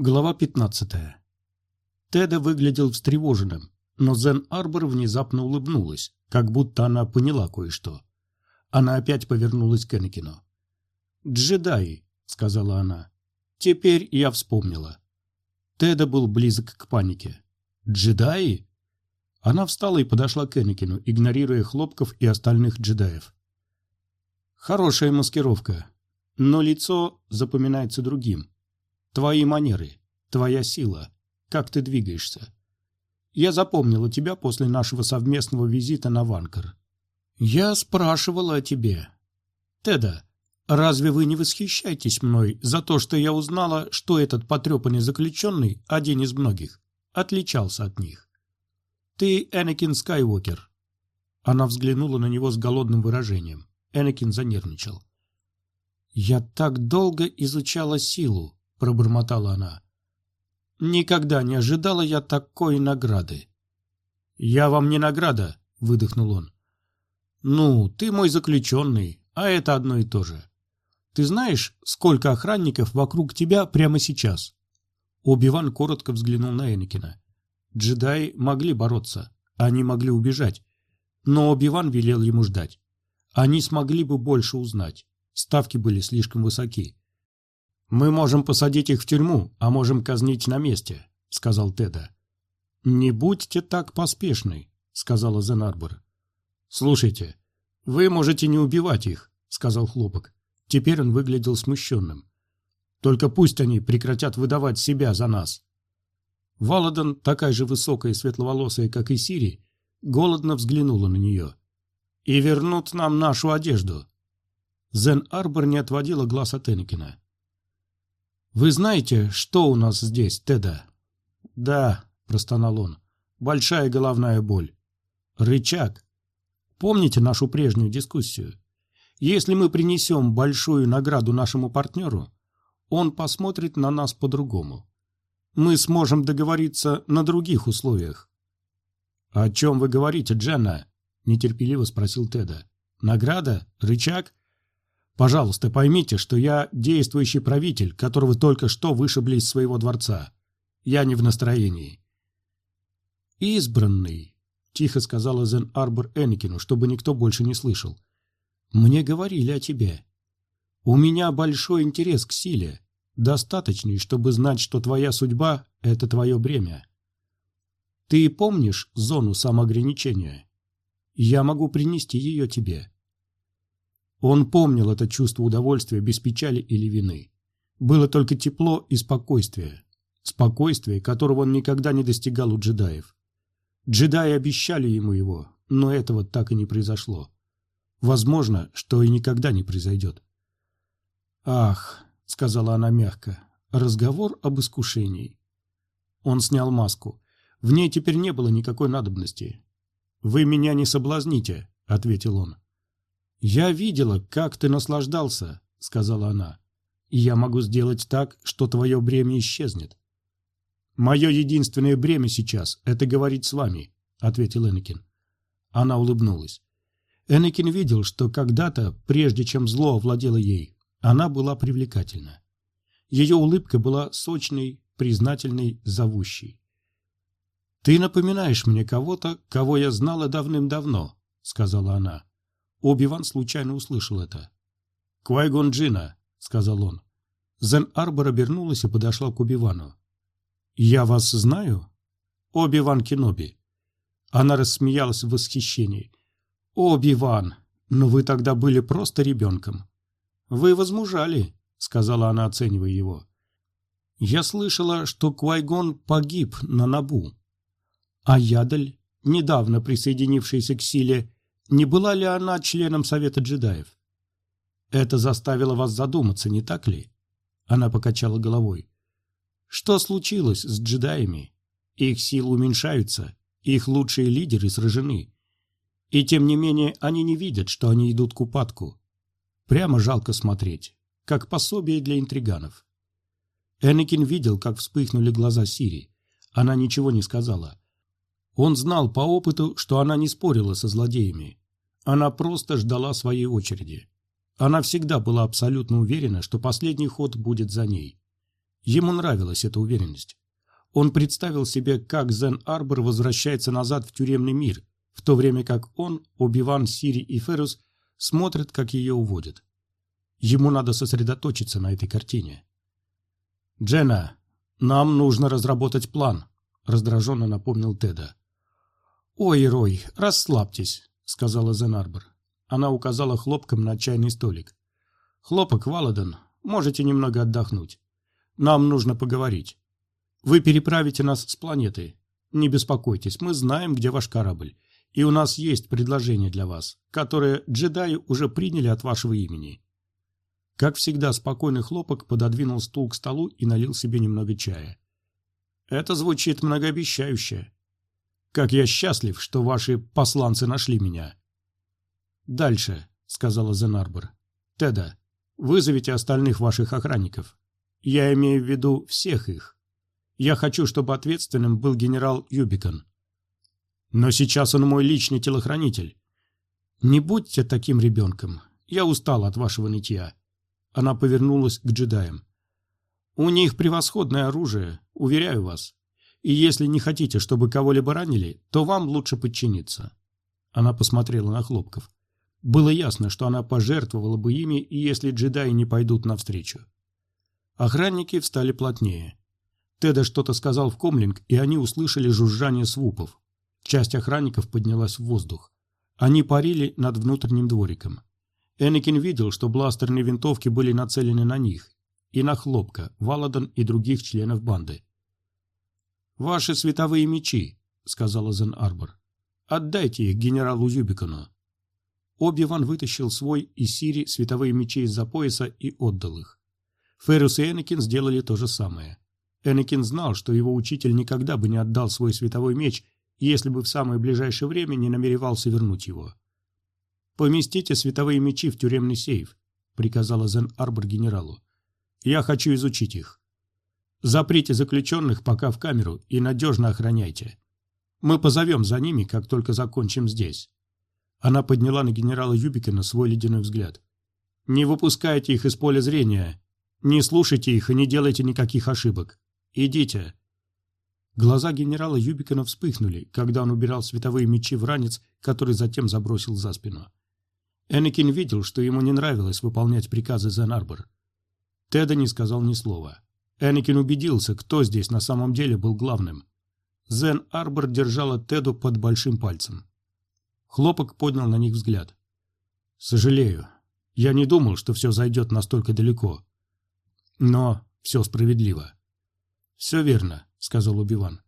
Глава 15. Теда выглядел встревоженным, но Зен Арбор внезапно улыбнулась, как будто она поняла кое-что. Она опять повернулась к Энакину. «Джедаи», — сказала она. «Теперь я вспомнила». Теда был близок к панике. «Джедаи?» Она встала и подошла к Энакину, игнорируя хлопков и остальных джедаев. «Хорошая маскировка, но лицо запоминается другим. Твои манеры, твоя сила, как ты двигаешься. Я запомнила тебя после нашего совместного визита на Ванкар. Я спрашивала о тебе. Теда, разве вы не восхищаетесь мной за то, что я узнала, что этот потрепанный заключенный, один из многих, отличался от них? Ты Энакин Скайуокер. Она взглянула на него с голодным выражением. Энакин занервничал. «Я так долго изучала силу», — пробормотала она. «Никогда не ожидала я такой награды». «Я вам не награда», — выдохнул он. «Ну, ты мой заключенный, а это одно и то же. Ты знаешь, сколько охранников вокруг тебя прямо сейчас?» Оби-Ван коротко взглянул на Энакина. Джедаи могли бороться, они могли убежать, но Оби-Ван велел ему ждать. Они смогли бы больше узнать. Ставки были слишком высоки. «Мы можем посадить их в тюрьму, а можем казнить на месте», — сказал Теда. «Не будьте так поспешны», — сказала Зенарбор. «Слушайте, вы можете не убивать их», — сказал Хлопок. Теперь он выглядел смущенным. «Только пусть они прекратят выдавать себя за нас». Валадан, такая же высокая и светловолосая, как и Сири, голодно взглянула на нее. «И вернут нам нашу одежду». Зен Арбор не отводила глаз от Энакина. «Вы знаете, что у нас здесь, Теда?» «Да», — простонал он, — «большая головная боль. Рычаг. Помните нашу прежнюю дискуссию? Если мы принесем большую награду нашему партнеру, он посмотрит на нас по-другому. Мы сможем договориться на других условиях». «О чем вы говорите, Дженна?» — нетерпеливо спросил Теда. «Награда? Рычаг? Пожалуйста, поймите, что я действующий правитель, которого только что вышибли из своего дворца. Я не в настроении. «Избранный», — тихо сказала Зен Арбор Энакину, чтобы никто больше не слышал. «Мне говорили о тебе. У меня большой интерес к силе, достаточный, чтобы знать, что твоя судьба — это твое бремя. Ты помнишь зону самоограничения? Я могу принести ее тебе. Он помнил это чувство удовольствия без печали или вины. Было только тепло и спокойствие. Спокойствие, которого он никогда не достигал у джедаев. Джедаи обещали ему его, но этого так и не произошло. Возможно, что и никогда не произойдет. «Ах», — сказала она мягко, — «разговор об искушении». Он снял маску. В ней теперь не было никакой надобности. «Вы меня не соблазните», — ответил он. «Я видела, как ты наслаждался», — сказала она. «И я могу сделать так, что твое бремя исчезнет». «Мое единственное бремя сейчас — это говорить с вами», — ответил Энакин. Она улыбнулась. Энакин видел, что когда-то, прежде чем зло овладело ей, она была привлекательна. Ее улыбка была сочной, признательной, зовущей. «Ты напоминаешь мне кого-то, кого я знала давным-давно», — сказала она. Оби-Ван случайно услышал это. «Квайгон Джина», — сказал он. Зен Арбор обернулась и подошла к Оби-Вану. «Я вас знаю?» «Оби-Ван Кеноби». Она рассмеялась в восхищении. «Оби-Ван, но вы тогда были просто ребенком». «Вы возмужали», — сказала она, оценивая его. «Я слышала, что Квайгон погиб на Набу. А Ядаль, недавно присоединившийся к силе, не была ли она членом Совета джедаев? Это заставило вас задуматься, не так ли? Она покачала головой. Что случилось с джедаями? Их силы уменьшаются, их лучшие лидеры сражены. И тем не менее они не видят, что они идут к упадку. Прямо жалко смотреть, как пособие для интриганов. Энакин видел, как вспыхнули глаза Сири. Она ничего не сказала. Он знал по опыту, что она не спорила со злодеями. Она просто ждала своей очереди. Она всегда была абсолютно уверена, что последний ход будет за ней. Ему нравилась эта уверенность. Он представил себе, как Зен Арбор возвращается назад в тюремный мир, в то время как он, Оби-Ван, Сири и Феррус смотрят, как ее уводят. Ему надо сосредоточиться на этой картине. «Дженна, нам нужно разработать план», — раздраженно напомнил Теда. «Ой, Рой, расслабьтесь», — сказала Зен Арбор. Она указала хлопком на чайный столик. «Хлопок, Валадан, можете немного отдохнуть. Нам нужно поговорить. Вы переправите нас с планеты. Не беспокойтесь, мы знаем, где ваш корабль. И у нас есть предложение для вас, которое джедаи уже приняли от вашего имени». Как всегда, спокойный хлопок пододвинул стул к столу и налил себе немного чая. «Это звучит многообещающе. Как я счастлив, что ваши посланцы нашли меня». «Дальше», — сказала Зенарбор. «Теда, вызовите остальных ваших охранников. Я имею в виду всех их. Я хочу, чтобы ответственным был генерал Юбикон. Но сейчас он мой личный телохранитель. Не будьте таким ребенком. Я устал от вашего нытья. Она повернулась к джедаям. У них превосходное оружие, уверяю вас. И если не хотите, чтобы кого-либо ранили, то вам лучше подчиниться. Она посмотрела на Хлопков. Было ясно, что она пожертвовала бы ими, если джедаи не пойдут навстречу. Охранники встали плотнее. Теда что-то сказал в комлинг, и они услышали жужжание свупов. Часть охранников поднялась в воздух. Они парили над внутренним двориком. Энакин видел, что бластерные винтовки были нацелены на них, и на Хлопка, Валадан и других членов банды. «Ваши световые мечи», — сказала Зен Арбор. «Отдайте их генералу Юбикону». Оби-Ван вытащил свой и Сири световые мечи из-за пояса и отдал их. Феррус и Энакин сделали то же самое. Энакин знал, что его учитель никогда бы не отдал свой световой меч, если бы в самое ближайшее время не намеревался вернуть его. «Поместите световые мечи в тюремный сейф», — приказала Зен-Арбор генералу. «Я хочу изучить их. Заприте заключенных пока в камеру и надежно охраняйте. Мы позовем за ними, как только закончим здесь». Она подняла на генерала Юбикина свой ледяной взгляд. «Не выпускайте их из поля зрения. Не слушайте их и не делайте никаких ошибок. «Идите!» Глаза генерала Юбикина вспыхнули, когда он убирал световые мечи в ранец, который затем забросил за спину. Энакин видел, что ему не нравилось выполнять приказы Зен-Арбор. Теда не сказал ни слова. Энакин убедился, кто здесь на самом деле был главным. Зен-Арбор держала Теду под большим пальцем. Хлопок поднял на них взгляд. «Сожалею. Я не думал, что все зайдет настолько далеко. Но все справедливо. «Все верно», — сказал Убиван.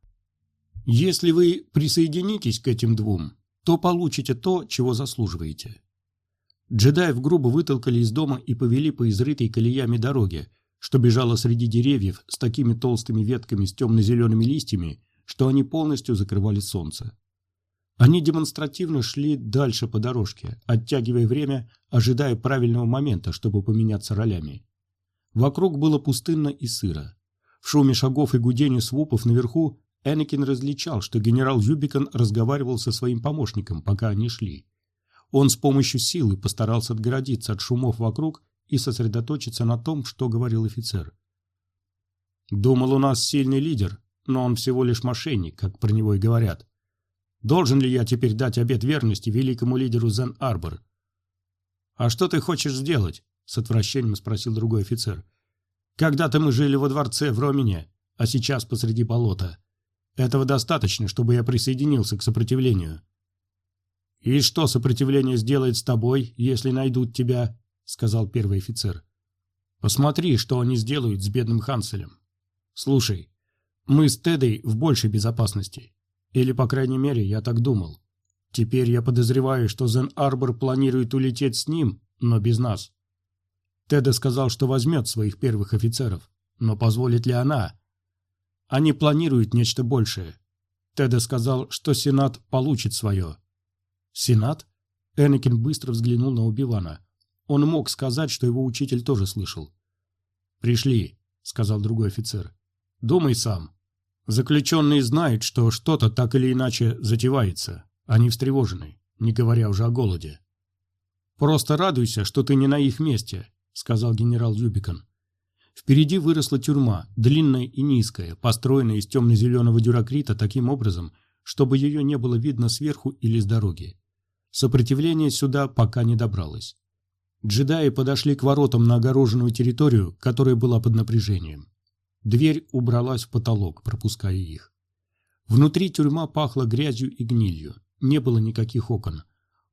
«Если вы присоединитесь к этим двум, то получите то, чего заслуживаете». Джедаев грубо вытолкали из дома и повели по изрытой колеями дороге, что бежала среди деревьев с такими толстыми ветками с темно-зелеными листьями, что они полностью закрывали солнце. Они демонстративно шли дальше по дорожке, оттягивая время, ожидая правильного момента, чтобы поменяться ролями. Вокруг было пустынно и сыро. В шуме шагов и гудении свупов наверху Энакин различал, что генерал Юбикон разговаривал со своим помощником, пока они шли. Он с помощью силы постарался отгородиться от шумов вокруг и сосредоточиться на том, что говорил офицер. «Думал, у нас сильный лидер, но он всего лишь мошенник, как про него и говорят. Должен ли я теперь дать обет верности великому лидеру Зен-Арбор?» «А что ты хочешь сделать?» — с отвращением спросил другой офицер. Когда-то мы жили во дворце в Ромине, а сейчас посреди болота. Этого достаточно, чтобы я присоединился к сопротивлению. «И что сопротивление сделает с тобой, если найдут тебя?» — сказал первый офицер. «Посмотри, что они сделают с бедным Ханселем. Слушай, мы с Тедой в большей безопасности. Или, по крайней мере, я так думал. Теперь я подозреваю, что Зен-Арбор планирует улететь с ним, но без нас. Теда сказал, что возьмет своих первых офицеров, но позволит ли она? Они планируют нечто большее. Теда сказал, что Сенат получит свое. Сенат? Энакин быстро взглянул на Убивана. Он мог сказать, что его учитель тоже слышал. «Пришли», — сказал другой офицер. «Думай сам. Заключенные знают, что что-то так или иначе затевается. Они встревожены, не говоря уже о голоде. Просто радуйся, что ты не на их месте, — сказал генерал Юбикон. Впереди выросла тюрьма, длинная и низкая, построенная из темно-зеленого дюракрита таким образом, чтобы ее не было видно сверху или с дороги. Сопротивление сюда пока не добралось. Джедаи подошли к воротам на огороженную территорию, которая была под напряжением. Дверь убралась в потолок, пропуская их. Внутри тюрьма пахла грязью и гнилью. Не было никаких окон.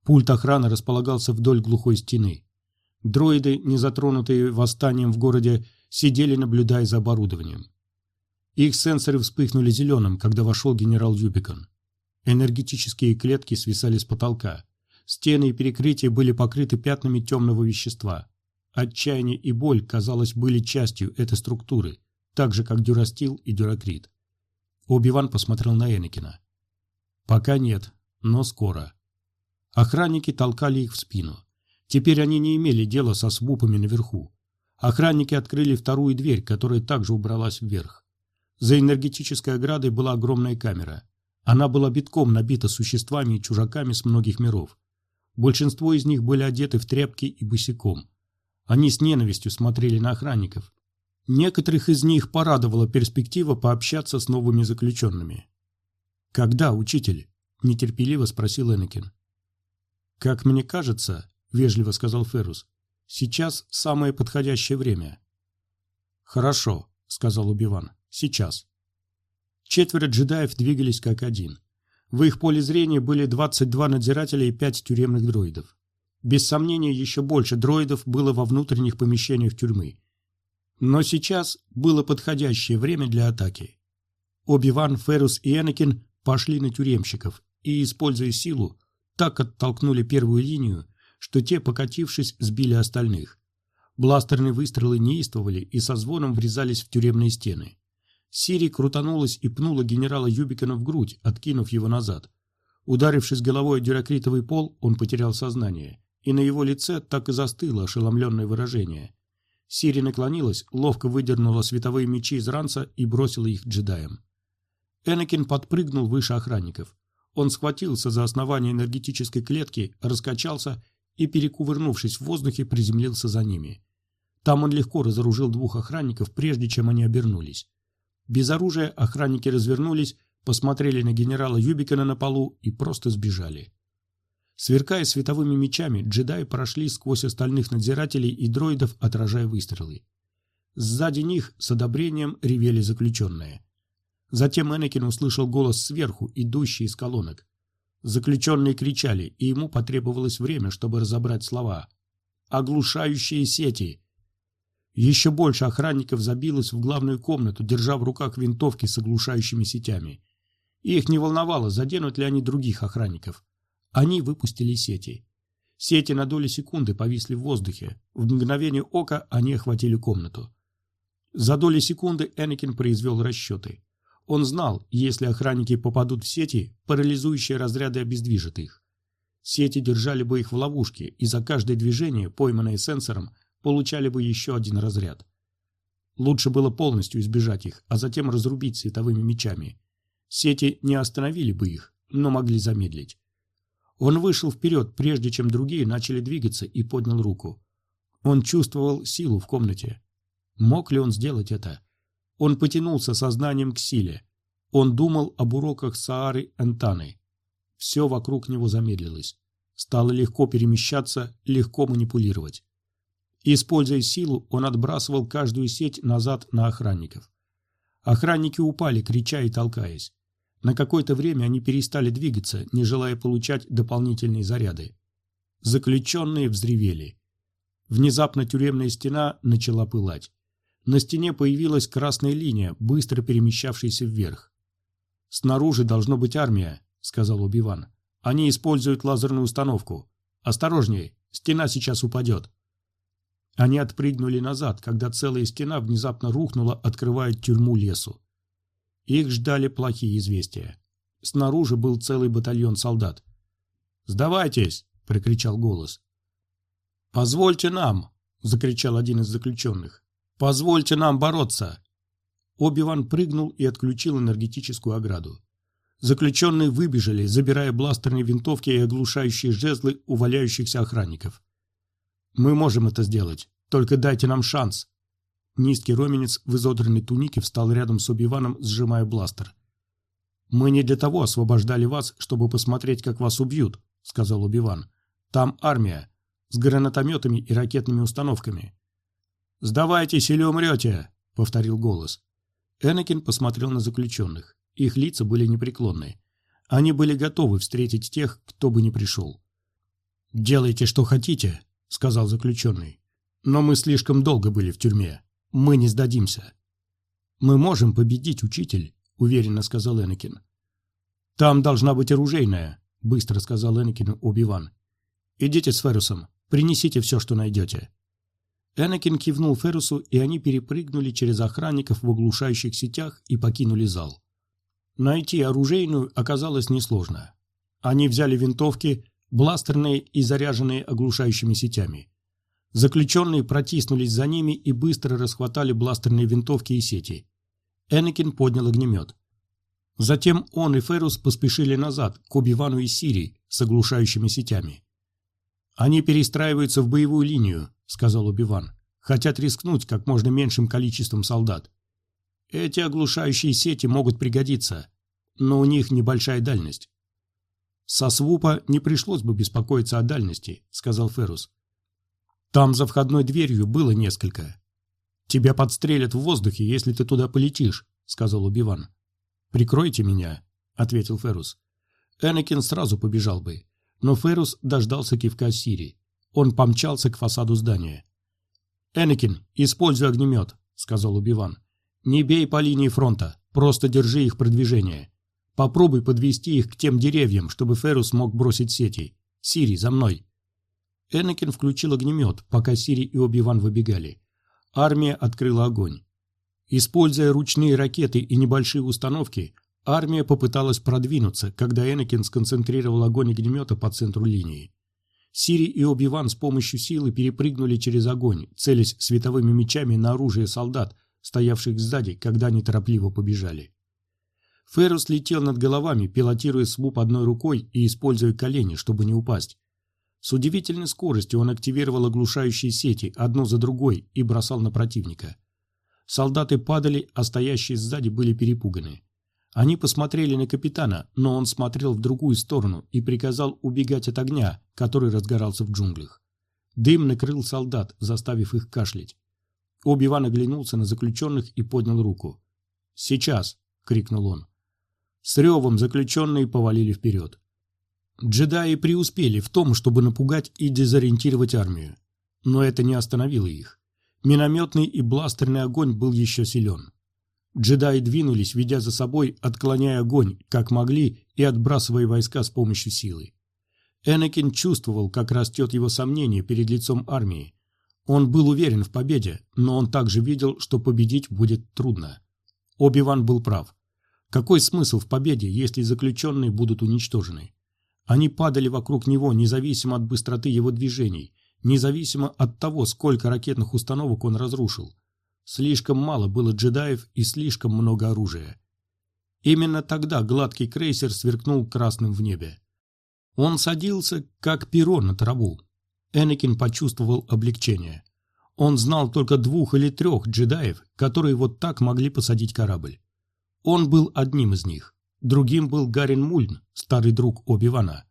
Пульт охраны располагался вдоль глухой стены. Дроиды, не затронутые восстанием в городе, сидели, наблюдая за оборудованием. Их сенсоры вспыхнули зеленым, когда вошел генерал Юбикон. Энергетические клетки свисали с потолка. Стены и перекрытия были покрыты пятнами темного вещества. Отчаяние и боль, казалось, были частью этой структуры, так же, как дюрастил и дюракрит. Оби-Ван посмотрел на Энакина. «Пока нет, но скоро». Охранники толкали их в спину. Теперь они не имели дела со свупами наверху. Охранники открыли вторую дверь, которая также убралась вверх. За энергетической оградой была огромная камера. Она была битком набита существами и чужаками с многих миров. Большинство из них были одеты в тряпки и босиком. Они с ненавистью смотрели на охранников. Некоторых из них порадовала перспектива пообщаться с новыми заключенными. «Когда, учитель?» – нетерпеливо спросил Энакин. «Как мне кажется», – вежливо сказал Феррус, – «сейчас самое подходящее время». «Хорошо», – сказал Убиван, – «сейчас». Четверо джедаев двигались как один. В их поле зрения были 22 надзирателя и 5 тюремных дроидов. Без сомнения, еще больше дроидов было во внутренних помещениях тюрьмы. Но сейчас было подходящее время для атаки. Оби-Ван, Феррус и Энакин пошли на тюремщиков и, используя силу, так оттолкнули первую линию, что те, покатившись, сбили остальных. Бластерные выстрелы неистовали и со звоном врезались в тюремные стены. Сири крутанулась и пнула генерала Юбикина в грудь, откинув его назад. Ударившись головой о дюракритовый пол, он потерял сознание, и на его лице так и застыло ошеломленное выражение. Сири наклонилась, ловко выдернула световые мечи из ранца и бросила их джедаям. Энакин подпрыгнул выше охранников. Он схватился за основание энергетической клетки, раскачался и, перекувырнувшись в воздухе, приземлился за ними. Там он легко разоружил двух охранников, прежде чем они обернулись. Без оружия охранники развернулись, посмотрели на генерала Юбикина на полу и просто сбежали. Сверкая световыми мечами, джедаи прошли сквозь остальных надзирателей и дроидов, отражая выстрелы. Сзади них с одобрением ревели заключенные. Затем Энакин услышал голос сверху, идущий из колонок. Заключенные кричали, и ему потребовалось время, чтобы разобрать слова. «Оглушающие сети! Еще больше охранников забилось в главную комнату, держа в руках винтовки с оглушающими сетями. Их не волновало, заденут ли они других охранников. Они выпустили сети. Сети на доли секунды повисли в воздухе. В мгновение ока они охватили комнату. За доли секунды Энакин произвел расчеты. Он знал, если охранники попадут в сети, парализующие разряды обездвижат их. Сети держали бы их в ловушке, и за каждое движение, пойманное сенсором, получали бы еще один разряд. Лучше было полностью избежать их, а затем разрубить световыми мечами. Сети не остановили бы их, но могли замедлить. Он вышел вперед, прежде чем другие начали двигаться, и поднял руку. Он чувствовал силу в комнате. Мог ли он сделать это? Он потянулся сознанием к силе. Он думал об уроках Саары Энтаны. Все вокруг него замедлилось. Стало легко перемещаться, легко манипулировать. Используя силу, он отбрасывал каждую сеть назад на охранников. Охранники упали, крича и толкаясь. На какое-то время они перестали двигаться, не желая получать дополнительные заряды. Заключенные взревели. Внезапно тюремная стена начала пылать. На стене появилась красная линия, быстро перемещавшаяся вверх. «Снаружи должно быть армия», — сказал Убиван. «Они используют лазерную установку. Осторожнее, стена сейчас упадет». Они отпрыгнули назад, когда целая стена внезапно рухнула, открывая тюрьму лесу. Их ждали плохие известия. Снаружи был целый батальон солдат. «Сдавайтесь!» — прокричал голос. «Позвольте нам!» — закричал один из заключенных. «Позвольте нам бороться!» Оби-Ван прыгнул и отключил энергетическую ограду. Заключенные выбежали, забирая бластерные винтовки и оглушающие жезлы у валяющихся охранников. Мы можем это сделать. Только дайте нам шанс. Низкий роменец в изодранной тунике встал рядом с Оби-Ваном, сжимая бластер. «Мы не для того освобождали вас, чтобы посмотреть, как вас убьют», — сказал Оби-Ван. «Там армия, с гранатометами и ракетными установками». «Сдавайтесь или умрете», — повторил голос. Энакин посмотрел на заключенных. Их лица были непреклонны. Они были готовы встретить тех, кто бы ни пришел. «Делайте, что хотите», — сказал заключенный. «Но мы слишком долго были в тюрьме. Мы не сдадимся». «Мы можем победить, учитель», — уверенно сказал Энакин. «Там должна быть оружейная», — быстро сказал Энакин Оби-Ван. «Идите с Ферусом, принесите все, что найдете». Энакин кивнул Ферусу, и они перепрыгнули через охранников в оглушающих сетях и покинули зал. Найти оружейную оказалось несложно. Они взяли винтовки, бластерные и заряженные оглушающими сетями. Заключенные протиснулись за ними и быстро расхватали бластерные винтовки и сети. Энакин поднял огнемет. Затем он и Ферус поспешили назад, к Оби-Вану и Сири с оглушающими сетями. «Они перестраиваются в боевую линию», — сказал Оби-Ван. «Хотят рискнуть как можно меньшим количеством солдат. Эти оглушающие сети могут пригодиться, но у них небольшая дальность. «Со свупа не пришлось бы беспокоиться о дальности», — сказал Феррус. «Там за входной дверью было несколько. Тебя подстрелят в воздухе, если ты туда полетишь», — сказал Убиван. «Прикройте меня», — ответил Феррус. Энакин сразу побежал бы, но Феррус дождался кивка Сири. Он помчался к фасаду здания. «Энакин, используй огнемет», — сказал Убиван. «Не бей по линии фронта, просто держи их продвижение. Попробуй подвести их к тем деревьям, чтобы Феррус мог бросить сети. Сири, за мной!» Энакин включил огнемет, пока Сири и Оби-Ван выбегали. Армия открыла огонь. Используя ручные ракеты и небольшие установки, армия попыталась продвинуться, когда Энакин сконцентрировал огонь огнемета по центру линии. Сири и Оби-Ван с помощью силы перепрыгнули через огонь, целясь световыми мечами на оружие солдат, стоявших сзади, когда они торопливо побежали. Феррус летел над головами, пилотируя свуп одной рукой и используя колени, чтобы не упасть. С удивительной скоростью он активировал оглушающие сети, одну за другой, и бросал на противника. Солдаты падали, а стоящие сзади были перепуганы. Они посмотрели на капитана, но он смотрел в другую сторону и приказал убегать от огня, который разгорался в джунглях. Дым накрыл солдат, заставив их кашлять. Оби-Ван оглянулся на заключенных и поднял руку. «Сейчас!» — крикнул он. С ревом заключенные повалили вперед. Джедаи преуспели в том, чтобы напугать и дезориентировать армию. Но это не остановило их. Минометный и бластерный огонь был еще силен. Джедаи двинулись, ведя за собой, отклоняя огонь, как могли, и отбрасывая войска с помощью силы. Энакин чувствовал, как растет его сомнение перед лицом армии. Он был уверен в победе, но он также видел, что победить будет трудно. Оби-Ван был прав. Какой смысл в победе, если заключенные будут уничтожены? Они падали вокруг него, независимо от быстроты его движений, независимо от того, сколько ракетных установок он разрушил. Слишком мало было джедаев и слишком много оружия. Именно тогда гладкий крейсер сверкнул красным в небе. Он садился, как перо на траву. Энакин почувствовал облегчение. Он знал только двух или трех джедаев, которые вот так могли посадить корабль. Он был одним из них. Другим был Гарин Мульн, старый друг Оби-Вана.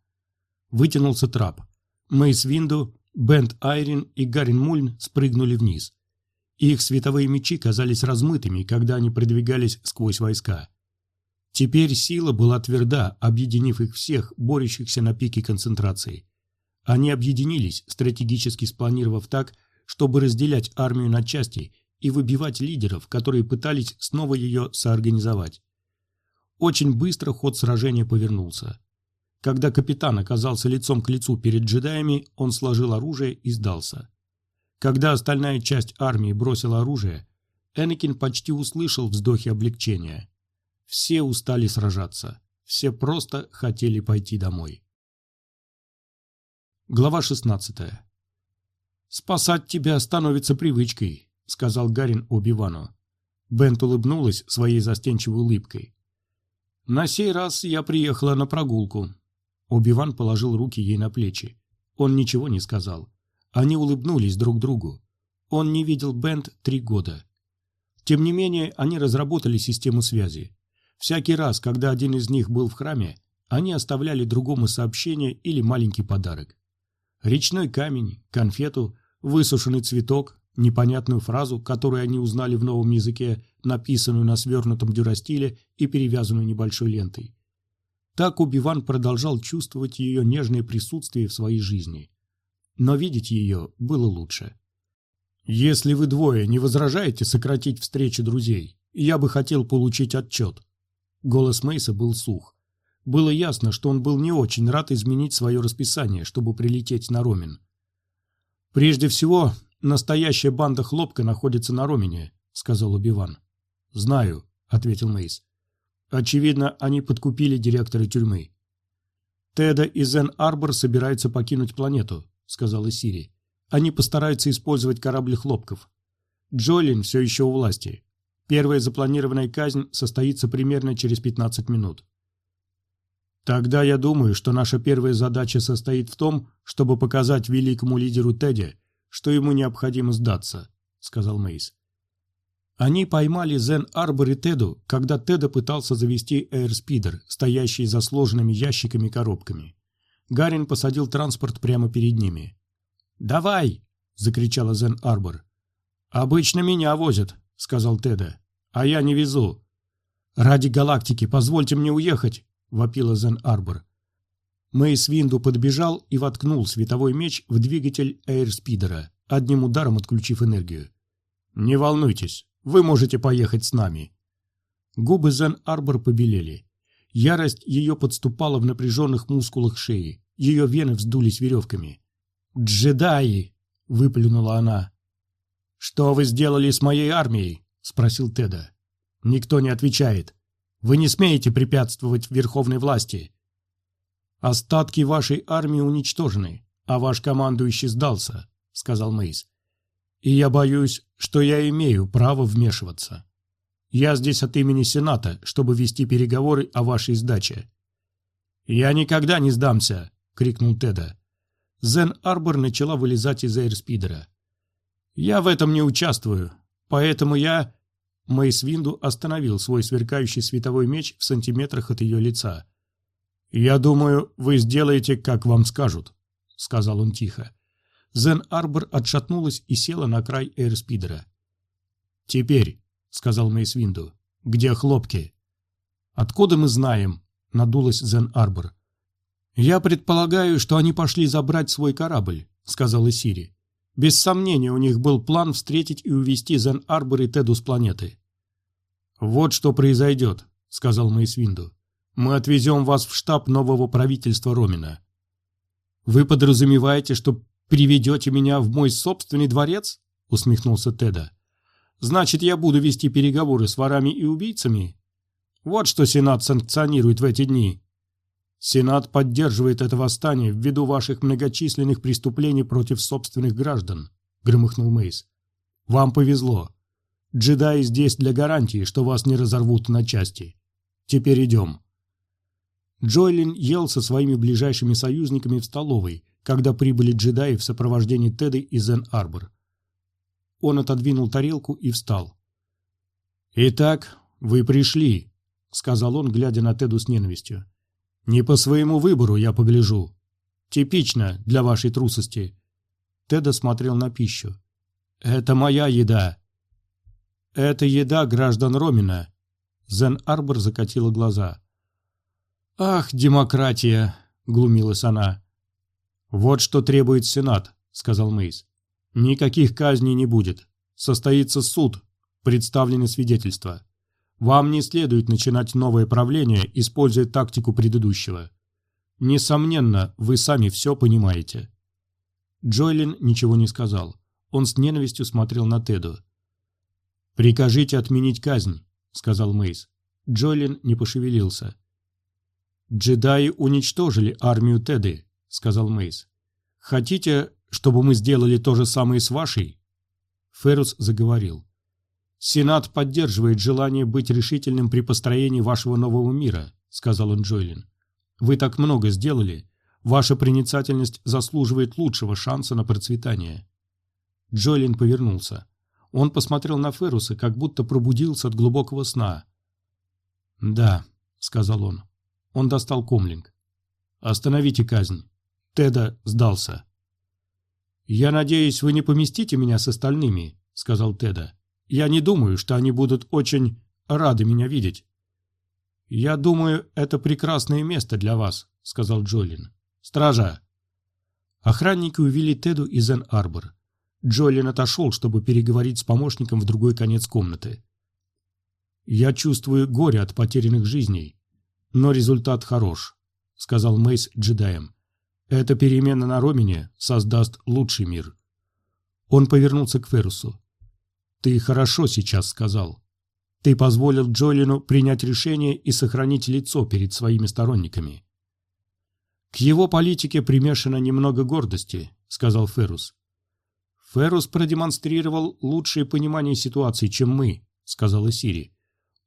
Вытянулся трап. Мейс Винду, Бент Айрин и Гарин Мульн спрыгнули вниз. Их световые мечи казались размытыми, когда они продвигались сквозь войска. Теперь сила была тверда, объединив их всех, борющихся на пике концентрации. Они объединились, стратегически спланировав так, чтобы разделять армию на части и выбивать лидеров, которые пытались снова ее соорганизовать. Очень быстро ход сражения повернулся. Когда капитан оказался лицом к лицу перед джедаями, он сложил оружие и сдался. Когда остальная часть армии бросила оружие, Энакин почти услышал вздохи облегчения. Все устали сражаться, все просто хотели пойти домой. Глава 16. «Спасать тебя становится привычкой», — сказал Гарин Оби-Вану. Бент улыбнулась своей застенчивой улыбкой. «На сей раз я приехала на прогулку». Оби-Ван положил руки ей на плечи. Он ничего не сказал. Они улыбнулись друг другу. Он не видел Бент три года. Тем не менее, они разработали систему связи. Всякий раз, когда один из них был в храме, они оставляли другому сообщение или маленький подарок. Речной камень, конфету, высушенный цветок, непонятную фразу, которую они узнали в новом языке, написанную на свернутом дюрастиле и перевязанную небольшой лентой. Так Убиван продолжал чувствовать ее нежное присутствие в своей жизни. Но видеть ее было лучше. «Если вы двое не возражаете сократить встречу друзей, я бы хотел получить отчет». Голос Мейса был сух. Было ясно, что он был не очень рад изменить свое расписание, чтобы прилететь на Ромин. «Прежде всего, настоящая банда Хлопка находится на Ромине», — сказал Убиван. «Знаю», — ответил Мейс. «Очевидно, они подкупили директора тюрьмы». «Теда и Зен Арбор собираются покинуть планету», — сказала Сири. «Они постараются использовать корабль Хлопков. Джолин все еще у власти. Первая запланированная казнь состоится примерно через 15 минут. Тогда я думаю, что наша первая задача состоит в том, чтобы показать великому лидеру Тедди, что ему необходимо сдаться, сказал Мейс. Они поймали Зен Арбор и Теду, когда Теда пытался завести эйрспидер, стоящий за сложенными ящиками коробками. Гарин посадил транспорт прямо перед ними. «Давай!» — закричала Зен Арбор. «Обычно меня возят», — сказал Теда. «А я не везу». «Ради галактики позвольте мне уехать», — вопила Зен Арбор. Мейс Винду подбежал и воткнул световой меч в двигатель эйрспидера, одним ударом отключив энергию. «Не волнуйтесь, вы можете поехать с нами». Губы Зен Арбор побелели. Ярость ее подступала в напряженных мускулах шеи, ее вены вздулись веревками. «Джедаи!» — выплюнула она. «Что вы сделали с моей армией?» — спросил Теда. Никто не отвечает. Вы не смеете препятствовать верховной власти. Остатки вашей армии уничтожены, а ваш командующий сдался, сказал Мейс. И я боюсь, что я имею право вмешиваться. Я здесь от имени Сената, чтобы вести переговоры о вашей сдаче. Я никогда не сдамся, крикнул Теда. Зен Арбор начала вылезать из эйрспидера. Я в этом не участвую, поэтому я Мейс Винду остановил свой сверкающий световой меч в сантиметрах от ее лица. «Я думаю, вы сделаете, как вам скажут», — сказал он тихо. Зен Арбор отшатнулась и села на край эйрспидера. «Теперь», — сказал Мейс Винду, — «где хлопки?» «Откуда мы знаем?» — надулась Зен Арбор. «Я предполагаю, что они пошли забрать свой корабль», — сказала Сири. Без сомнения, у них был план встретить и увезти Зен Арбор и Теду с планеты. «Вот что произойдет», — сказал Мейсвинду. «Мы отвезем вас в штаб нового правительства Ромина». «Вы подразумеваете, что приведете меня в мой собственный дворец?» — усмехнулся Теда. «Значит, я буду вести переговоры с ворами и убийцами? Вот что Сенат санкционирует в эти дни. Сенат поддерживает это восстание ввиду ваших многочисленных преступлений против собственных граждан, громыхнул Мейс. Вам повезло. Джедаи здесь для гарантии, что вас не разорвут на части. Теперь идем. Джойлин ел со своими ближайшими союзниками в столовой, когда прибыли джедаи в сопровождении Теды и Зен-Арбор. Он отодвинул тарелку и встал. «Итак, вы пришли», — сказал он, глядя на Теду с ненавистью. «Не по своему выбору, я погляжу. Типично для вашей трусости». Теда смотрел на пищу. «Это моя еда». «Это еда граждан Ромина». Зен Арбор закатила глаза. «Ах, демократия!» — глумилась она. «Вот что требует Сенат», — сказал Мейс. «Никаких казней не будет. Состоится суд, представлены свидетельства. Вам не следует начинать новое правление, используя тактику предыдущего. Несомненно, вы сами все понимаете». Джойлин ничего не сказал. Он с ненавистью смотрел на Теду. «Прикажите отменить казнь», — сказал Мейс. Джойлин не пошевелился. «Джедаи уничтожили армию Теды», — сказал Мейс. «Хотите, чтобы мы сделали то же самое с вашей?» Феррус заговорил. «Сенат поддерживает желание быть решительным при построении вашего нового мира», — сказал он Джойлин. «Вы так много сделали. Ваша проницательность заслуживает лучшего шанса на процветание». Джойлин повернулся. Он посмотрел на Феруса, как будто пробудился от глубокого сна. «Да», — сказал он. Он достал комлинг. «Остановите казнь. Теда сдался». «Я надеюсь, вы не поместите меня с остальными», — сказал Теда. «Я не думаю, что они будут очень рады меня видеть». «Я думаю, это прекрасное место для вас», — сказал Джолин. «Стража!» Охранники увели Теду из Эн-Арбор. Джолин отошел, чтобы переговорить с помощником в другой конец комнаты. «Я чувствую горе от потерянных жизней, но результат хорош», — сказал Мейс джедаем. «Эта перемена на Ромине создаст лучший мир». Он повернулся к Ферусу. «Ты хорошо сейчас сказал. Ты позволил Джолину принять решение и сохранить лицо перед своими сторонниками». «К его политике примешано немного гордости», — сказал Ферус. «Ферус продемонстрировал лучшее понимание ситуации, чем мы», — сказала Сири.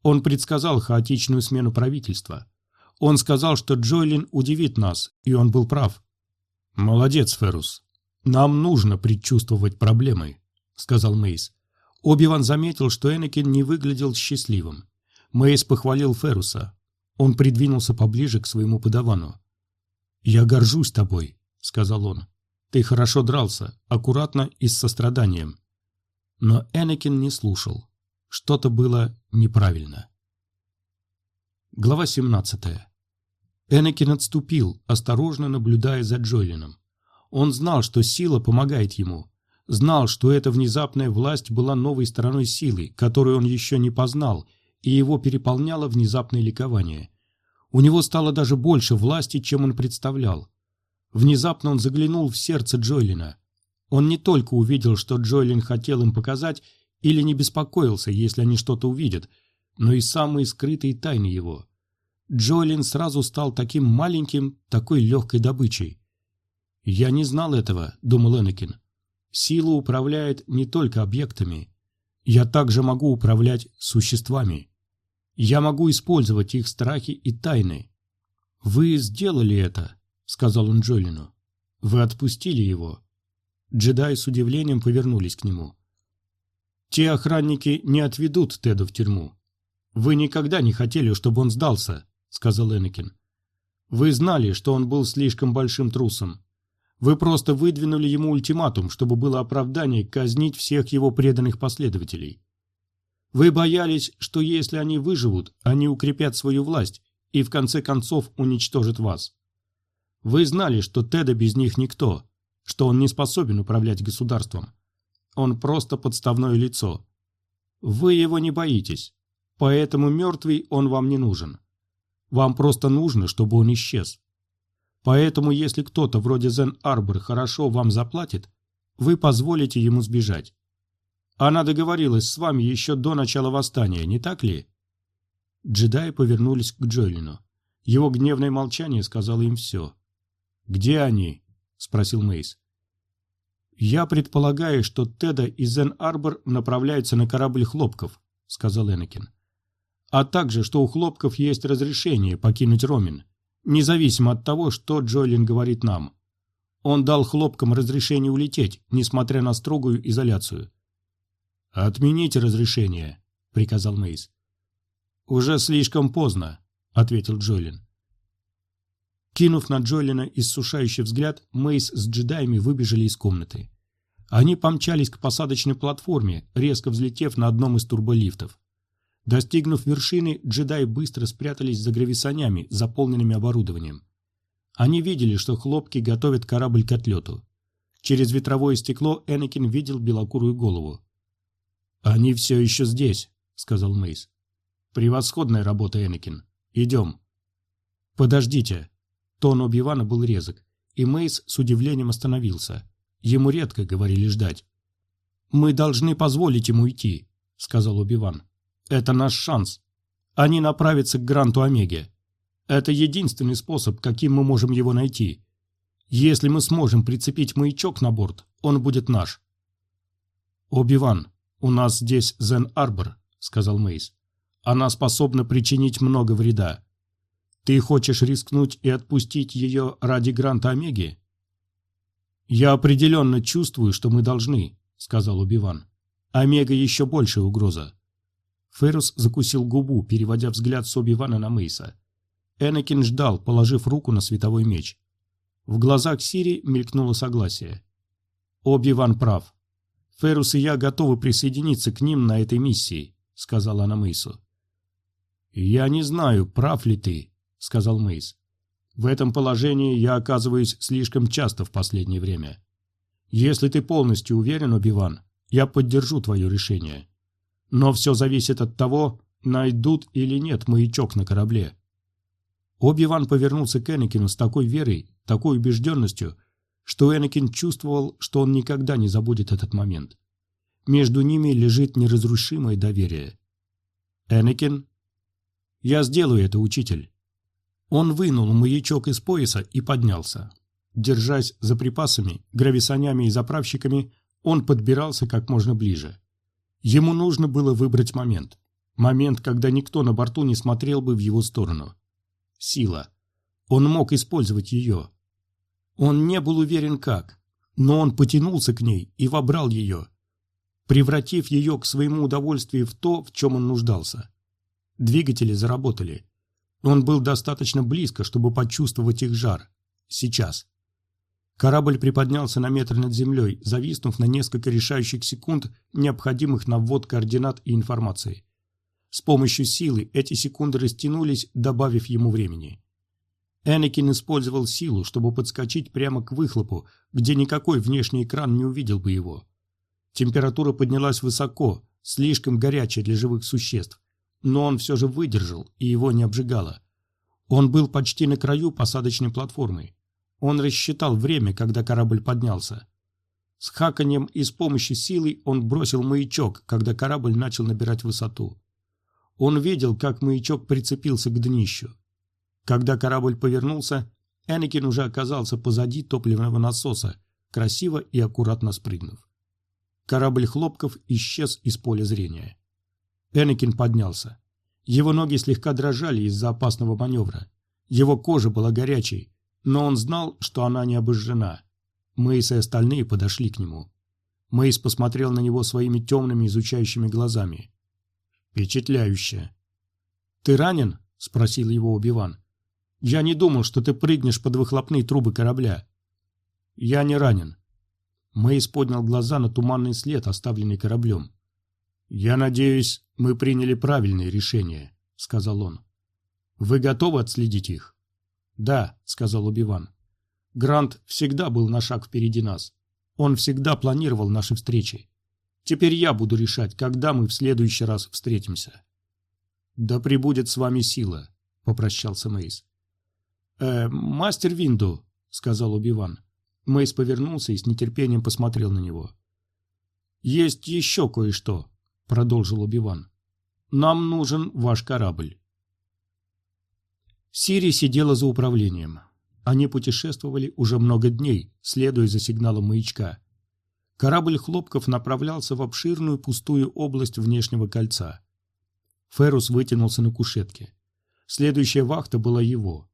«Он предсказал хаотичную смену правительства. Он сказал, что Джойлин удивит нас, и он был прав». «Молодец, Ферус. Нам нужно предчувствовать проблемы», — сказал Мейс. Оби-Ван заметил, что Энакин не выглядел счастливым. Мейс похвалил Феруса. Он придвинулся поближе к своему подавану. «Я горжусь тобой», — сказал он. Ты хорошо дрался, аккуратно и с состраданием. Но Энакин не слушал. Что-то было неправильно. Глава 17. Энакин отступил, осторожно наблюдая за Джолином. Он знал, что сила помогает ему. Знал, что эта внезапная власть была новой стороной силы, которую он еще не познал, и его переполняло внезапное ликование. У него стало даже больше власти, чем он представлял. Внезапно он заглянул в сердце Джойлина. Он не только увидел, что Джойлин хотел им показать, или не беспокоился, если они что-то увидят, но и самые скрытые тайны его. Джойлин сразу стал таким маленьким, такой легкой добычей. «Я не знал этого», — думал Энакин. «Сила управляет не только объектами. Я также могу управлять существами. Я могу использовать их страхи и тайны. Вы сделали это», сказал он Джолину. «Вы отпустили его». Джедаи с удивлением повернулись к нему. «Те охранники не отведут Теда в тюрьму. Вы никогда не хотели, чтобы он сдался», — сказал Энакин. «Вы знали, что он был слишком большим трусом. Вы просто выдвинули ему ультиматум, чтобы было оправдание казнить всех его преданных последователей. Вы боялись, что если они выживут, они укрепят свою власть и в конце концов уничтожат вас. Вы знали, что Теда без них никто, что он не способен управлять государством. Он просто подставное лицо. Вы его не боитесь, поэтому мертвый он вам не нужен. Вам просто нужно, чтобы он исчез. Поэтому если кто-то вроде Зен Арбор хорошо вам заплатит, вы позволите ему сбежать. Она договорилась с вами еще до начала восстания, не так ли? Джедаи повернулись к Джойлину. Его гневное молчание сказало им все. «Где они?» – спросил Мейс. «Я предполагаю, что Теда и Зен-Арбор направляются на корабль Хлопков», – сказал Энакин. «А также, что у Хлопков есть разрешение покинуть Ромин, независимо от того, что Джойлин говорит нам. Он дал Хлопкам разрешение улететь, несмотря на строгую изоляцию». «Отмените разрешение», – приказал Мейс. «Уже слишком поздно», – ответил Джойлин. Кинув на Джолина иссушающий взгляд, Мейс с джедаями выбежали из комнаты. Они помчались к посадочной платформе, резко взлетев на одном из турболифтов. Достигнув вершины, джедаи быстро спрятались за грависанями, заполненными оборудованием. Они видели, что хлопки готовят корабль к отлету. Через ветровое стекло Энакин видел белокурую голову. «Они все еще здесь», — сказал Мейс. «Превосходная работа, Энакин. Идем». «Подождите», Тон Оби-Вана был резок, и Мейс с удивлением остановился. Ему редко говорили ждать. «Мы должны позволить ему идти», — сказал Оби-Ван. «Это наш шанс. Они направятся к Гранту Омеге. Это единственный способ, каким мы можем его найти. Если мы сможем прицепить маячок на борт, он будет наш». «Оби-Ван, у нас здесь Зен-Арбор», — сказал Мейс. «Она способна причинить много вреда. Ты хочешь рискнуть и отпустить ее ради Гранта Омеги? Я определенно чувствую, что мы должны, сказал Убиван. Омега еще большая угроза. Феррус закусил губу, переводя взгляд с Оби-Вана на Мейса. Энакин ждал, положив руку на световой меч. В глазах Сири мелькнуло согласие. Оби-Ван прав. Феррус и я готовы присоединиться к ним на этой миссии, сказала она Мейсу. Я не знаю, прав ли ты, сказал Мейс. В этом положении я оказываюсь слишком часто в последнее время. Если ты полностью уверен, Оби-Ван, я поддержу твое решение. Но все зависит от того, найдут или нет маячок на корабле. Оби-Ван повернулся к Энакину с такой верой, такой убежденностью, что Энакин чувствовал, что он никогда не забудет этот момент. Между ними лежит неразрушимое доверие. «Энакин?» «Я сделаю это, учитель». Он вынул маячок из пояса и поднялся. Держась за припасами, грависанями и заправщиками, он подбирался как можно ближе. Ему нужно было выбрать момент. Момент, когда никто на борту не смотрел бы в его сторону. Сила. Он мог использовать ее. Он не был уверен как, но он потянулся к ней и вобрал ее, превратив ее к своему удовольствию в то, в чем он нуждался. Двигатели заработали. Он был достаточно близко, чтобы почувствовать их жар. Сейчас. Корабль приподнялся на метр над землей, зависнув на несколько решающих секунд, необходимых на ввод координат и информации. С помощью силы эти секунды растянулись, добавив ему времени. Энакин использовал силу, чтобы подскочить прямо к выхлопу, где никакой внешний экран не увидел бы его. Температура поднялась высоко, слишком горячая для живых существ, но он все же выдержал, и его не обжигало. Он был почти на краю посадочной платформы. Он рассчитал время, когда корабль поднялся. С хаканьем и с помощью силы он бросил маячок, когда корабль начал набирать высоту. Он видел, как маячок прицепился к днищу. Когда корабль повернулся, Энакин уже оказался позади топливного насоса, красиво и аккуратно спрыгнув. Корабль Хлопков исчез из поля зрения. Энакин поднялся. Его ноги слегка дрожали из-за опасного маневра. Его кожа была горячей, но он знал, что она не обожжена. Мейс и остальные подошли к нему. Мейс посмотрел на него своими темными изучающими глазами. «Впечатляюще!» «Ты ранен?» — спросил его Убиван. «Я не думал, что ты прыгнешь под выхлопные трубы корабля». «Я не ранен». Мейс поднял глаза на туманный след, оставленный кораблем. «Я надеюсь, мы приняли правильное решение», — сказал он. «Вы готовы отследить их?» «Да», — сказал Убиван. «Грант всегда был на шаг впереди нас. Он всегда планировал наши встречи. Теперь я буду решать, когда мы в следующий раз встретимся». «Да прибудет с вами сила», — попрощался Мейс. «Э, мастер Винду», — сказал Убиван. Мейс повернулся и с нетерпением посмотрел на него. «Есть еще кое-что», — продолжил Убиван. «Нам нужен ваш корабль». Сири сидела за управлением. Они путешествовали уже много дней, следуя за сигналом маячка. Корабль Хлопков направлялся в обширную пустую область внешнего кольца. Феррус вытянулся на кушетке. Следующая вахта была его.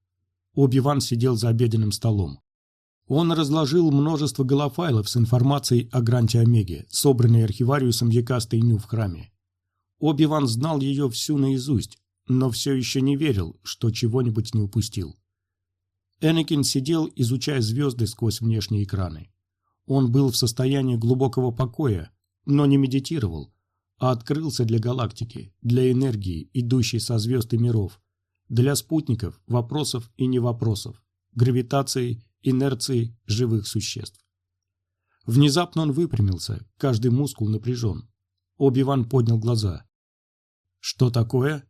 Оби-Ван сидел за обеденным столом. Он разложил множество голофайлов с информацией о Гранте Омеге, собранной архивариусом Якастой Ню в храме. Оби-Ван знал ее всю наизусть, но все еще не верил, что чего-нибудь не упустил. Энакин сидел, изучая звезды сквозь внешние экраны. Он был в состоянии глубокого покоя, но не медитировал, а открылся для галактики, для энергии, идущей со звезд и миров, для спутников, вопросов и невопросов, гравитации, инерции живых существ. Внезапно он выпрямился, каждый мускул напряжен. Оби-Ван поднял глаза. «Что такое?»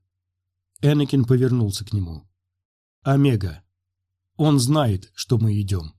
Энакин повернулся к нему. «Омега. Он знает, что мы идем».